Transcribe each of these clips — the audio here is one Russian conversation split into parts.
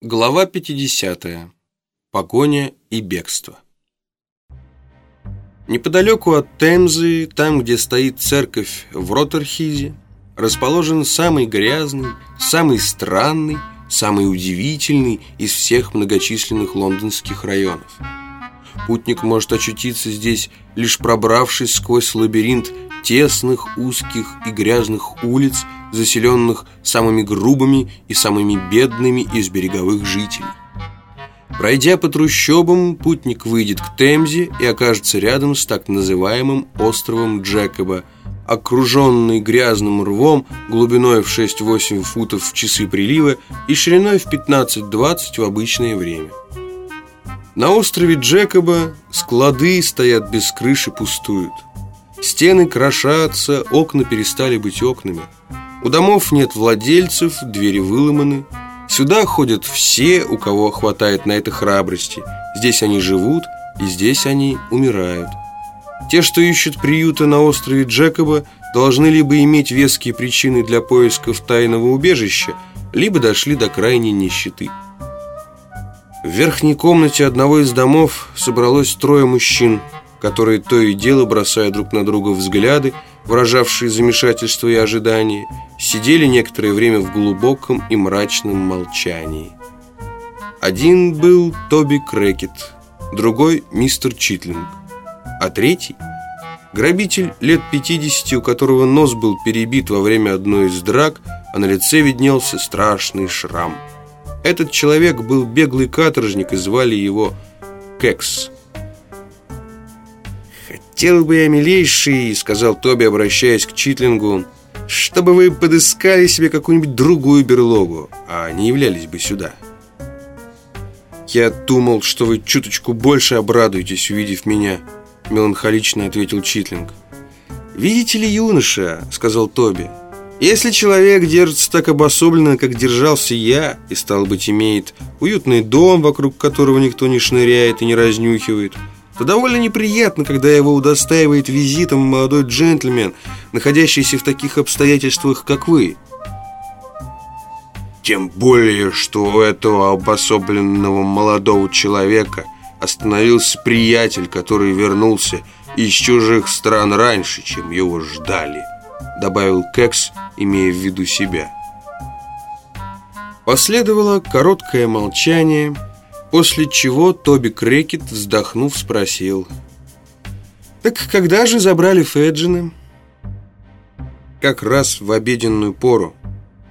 Глава 50. Погоня и бегство. Неподалеку от Темзы, там, где стоит церковь в Роттерхизе, расположен самый грязный, самый странный, самый удивительный из всех многочисленных лондонских районов. Путник может очутиться здесь, лишь пробравшись сквозь лабиринт тесных, узких и грязных улиц, заселенных самыми грубыми и самыми бедными из береговых жителей. Пройдя по трущобам, путник выйдет к Темзе и окажется рядом с так называемым островом Джекоба, окруженный грязным рвом глубиной в 6-8 футов в часы прилива и шириной в 15-20 в обычное время. На острове Джекоба склады стоят без крыши, пустуют. Стены крошатся, окна перестали быть окнами. У домов нет владельцев, двери выломаны. Сюда ходят все, у кого хватает на это храбрости. Здесь они живут, и здесь они умирают. Те, что ищут приюта на острове Джекоба, должны либо иметь веские причины для поисков тайного убежища, либо дошли до крайней нищеты. В верхней комнате одного из домов собралось трое мужчин – которые то и дело, бросая друг на друга взгляды, выражавшие замешательство и ожидание, сидели некоторое время в глубоком и мрачном молчании. Один был Тоби Крекет, другой – мистер Читлинг, а третий – грабитель лет 50, у которого нос был перебит во время одной из драк, а на лице виднелся страшный шрам. Этот человек был беглый каторжник и звали его Кекс – «Хотел бы я, милейший», — сказал Тоби, обращаясь к Читлингу, «чтобы вы подыскали себе какую-нибудь другую берлогу, а не являлись бы сюда». «Я думал, что вы чуточку больше обрадуетесь, увидев меня», — меланхолично ответил Читлинг. «Видите ли, юноша», — сказал Тоби, «если человек держится так обособленно, как держался я, и, стал быть, имеет уютный дом, вокруг которого никто не шныряет и не разнюхивает», то довольно неприятно, когда его удостаивает визитом молодой джентльмен, находящийся в таких обстоятельствах, как вы. Тем более, что у этого обособленного молодого человека остановился приятель, который вернулся из чужих стран раньше, чем его ждали, добавил Кекс, имея в виду себя. Последовало короткое молчание – После чего Тоби Крекет, вздохнув, спросил. «Так когда же забрали Феджина?» «Как раз в обеденную пору.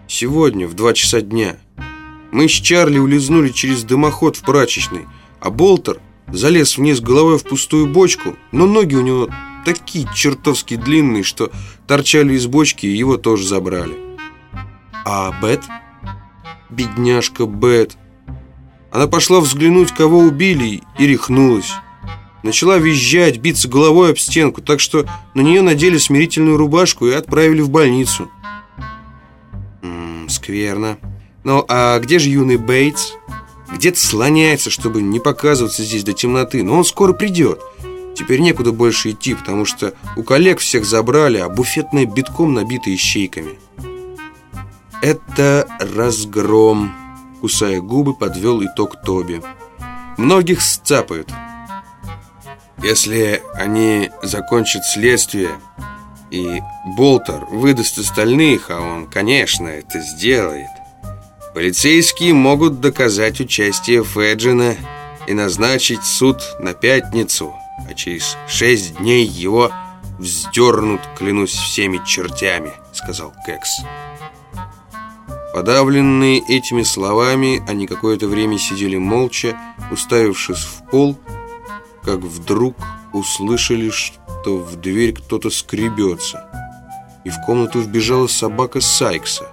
Сегодня, в два часа дня. Мы с Чарли улизнули через дымоход в прачечной, а Болтер залез вниз головой в пустую бочку, но ноги у него такие чертовски длинные, что торчали из бочки, и его тоже забрали. А Бет? Бедняжка Бет. Она пошла взглянуть, кого убили, и рехнулась. Начала визжать, биться головой об стенку, так что на нее надели смирительную рубашку и отправили в больницу. Ммм, скверно. Ну, а где же юный Бейтс? Где-то слоняется, чтобы не показываться здесь до темноты, но он скоро придет. Теперь некуда больше идти, потому что у коллег всех забрали, а буфетная битком набита ищейками. Это разгром кусая губы, подвел итог Тоби. Многих сцапают. Если они закончат следствие, и Болтер выдаст остальных, а он, конечно, это сделает, полицейские могут доказать участие Феджина и назначить суд на пятницу, а через шесть дней его вздернут, клянусь всеми чертями, сказал Кекс. Подавленные этими словами, они какое-то время сидели молча, уставившись в пол, как вдруг услышали, что в дверь кто-то скребется, и в комнату вбежала собака Сайкса.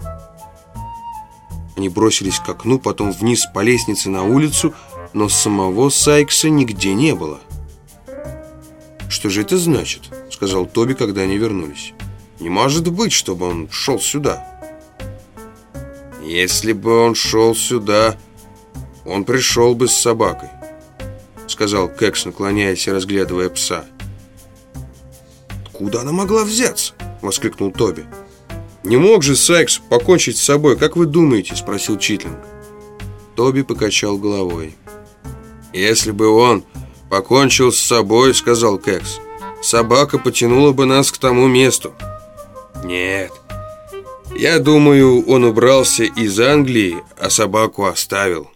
Они бросились к окну, потом вниз по лестнице на улицу, но самого Сайкса нигде не было. «Что же это значит?» — сказал Тоби, когда они вернулись. «Не может быть, чтобы он шел сюда». Если бы он шел сюда, он пришел бы с собакой, сказал Кекс, наклоняясь и разглядывая пса. «Куда она могла взяться?» — воскликнул Тоби. «Не мог же Сайкс покончить с собой, как вы думаете?» — спросил Читлинг. Тоби покачал головой. «Если бы он покончил с собой, — сказал Кекс, — собака потянула бы нас к тому месту». «Нет, я думаю, он убрался из Англии, а собаку оставил».